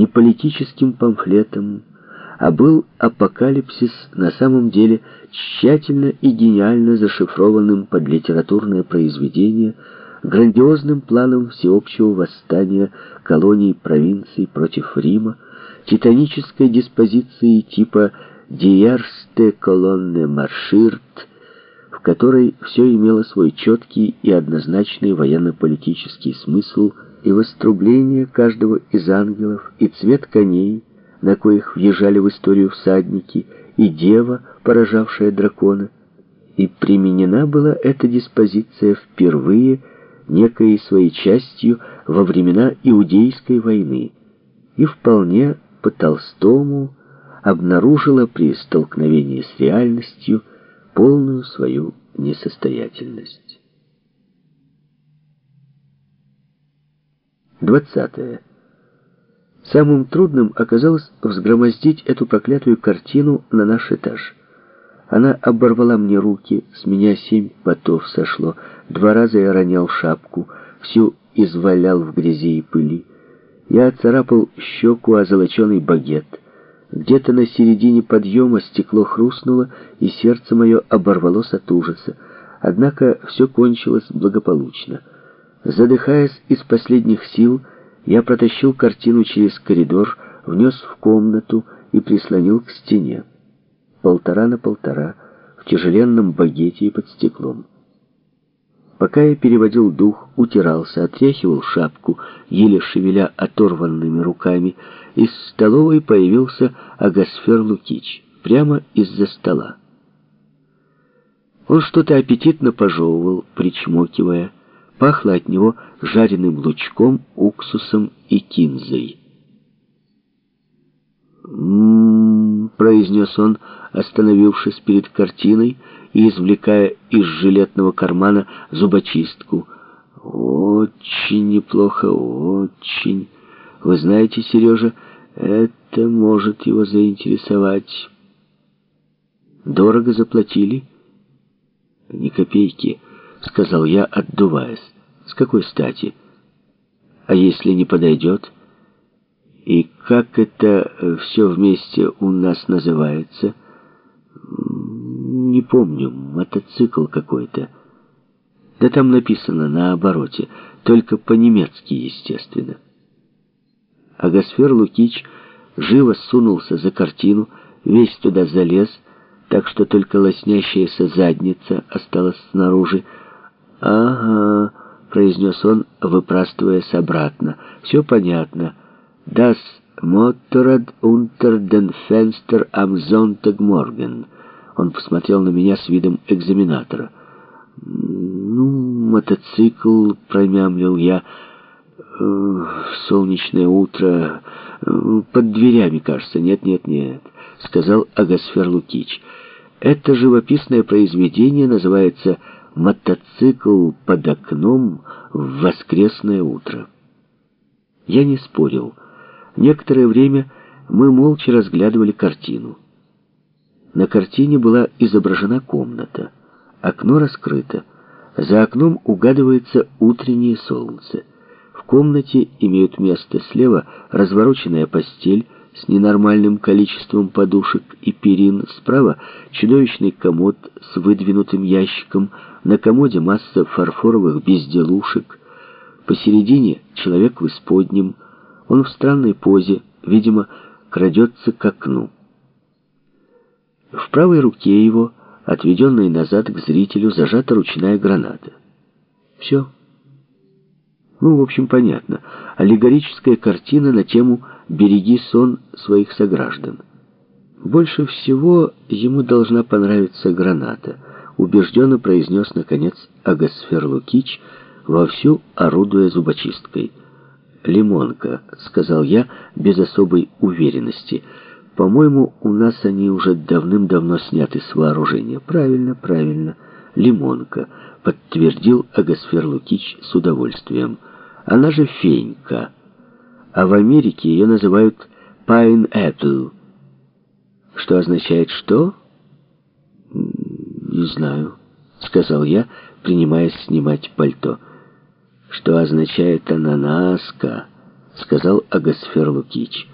не политическим памфлетом, а был апокалипсис на самом деле тщательно и гениально зашифрованным под литературное произведение, грандиозным планом всеобщего восстания колоний провинций против Рима, титанической диспозицией типа «Диерсте колонне марширт», в которой все имело свой четкий и однозначный военно-политический смысл и вострубление каждого из ангелов, и цвет коней, на коих въезжали в историю всадники, и дева, поражавшая дракона. И применена была эта диспозиция впервые некой своей частью во времена Иудейской войны и вполне по Толстому обнаружила при столкновении с реальностью полную свою несостоятельность. 20. Самым трудным оказалось взгромоздить эту проклятую картину на наш этаж. Она оборвала мне руки, с меня семь потов сошло, два раза я ронял шапку, всю извалял в грязи и пыли. Я оцарапал щеку о золоченый багет. Где-то на середине подъема стекло хрустнуло, и сердце мое оборвалось от ужаса. Однако все кончилось благополучно. Задыхаясь из последних сил, я протащил картину через коридор, внес в комнату и прислонил к стене. Полтора на полтора, в тяжеленном багете и под стеклом. Пока я переводил дух, утирался, отряхивал шапку, еле шевеля оторванными руками, из столовой появился Агасфер Лукич, прямо из-за стола. Он что-то аппетитно пожевывал, причмокивая, Пахло от него жареным лучком, уксусом и кинзой. «М-м-м», произнес он, остановившись перед картиной и извлекая из жилетного кармана зубочистку. «Очень неплохо, очень. Вы знаете, Сережа, это может его заинтересовать». «Дорого заплатили?» «Ни копейки». — сказал я, отдуваясь. «С какой стати? А если не подойдет? И как это э, все вместе у нас называется?» «Не помню, мотоцикл какой-то». Да там написано на обороте, только по-немецки, естественно. Агасфер Лукич живо сунулся за картину, весь туда залез, так что только лоснящаяся задница осталась снаружи, «Ага», — произнес он, выпрастываясь обратно. «Все понятно. Das Motorrad unter den Fenster am Sonntagmorgen». Он посмотрел на меня с видом экзаменатора. «Ну, мотоцикл», — промямлил я, — «в солнечное утро, под дверями, кажется. Нет, нет, нет», — сказал Агасфер Лукич. «Это живописное произведение называется «Связь» мотоцикл под окном в воскресное утро. Я не спорил. Некоторое время мы молча разглядывали картину. На картине была изображена комната. Окно раскрыто. За окном угадывается утреннее солнце. В комнате имеют место слева развороченная постель, с ненормальным количеством подушек и перин, справа чудовищный комод с выдвинутым ящиком, на комоде масса фарфоровых безделушек, посередине человек в исподнем, он в странной позе, видимо, крадется к окну. В правой руке его, отведенной назад к зрителю, зажата ручная граната. Все. Ну, в общем, понятно. Аллегорическая картина на тему «Береги сон своих сограждан». Больше всего ему должна понравиться граната, убежденно произнес, наконец, Агасфер Лукич, вовсю орудуя зубочисткой. «Лимонка», — сказал я без особой уверенности. «По-моему, у нас они уже давным-давно сняты с вооружения». «Правильно, правильно. Лимонка», — подтвердил Агасфер Лукич с удовольствием. Она же фенька. А в Америке ее называют pineapple. Что означает что? Не знаю, сказал я, принимаясь снимать пальто. Что означает ананаска, сказал Агасфер Лукич.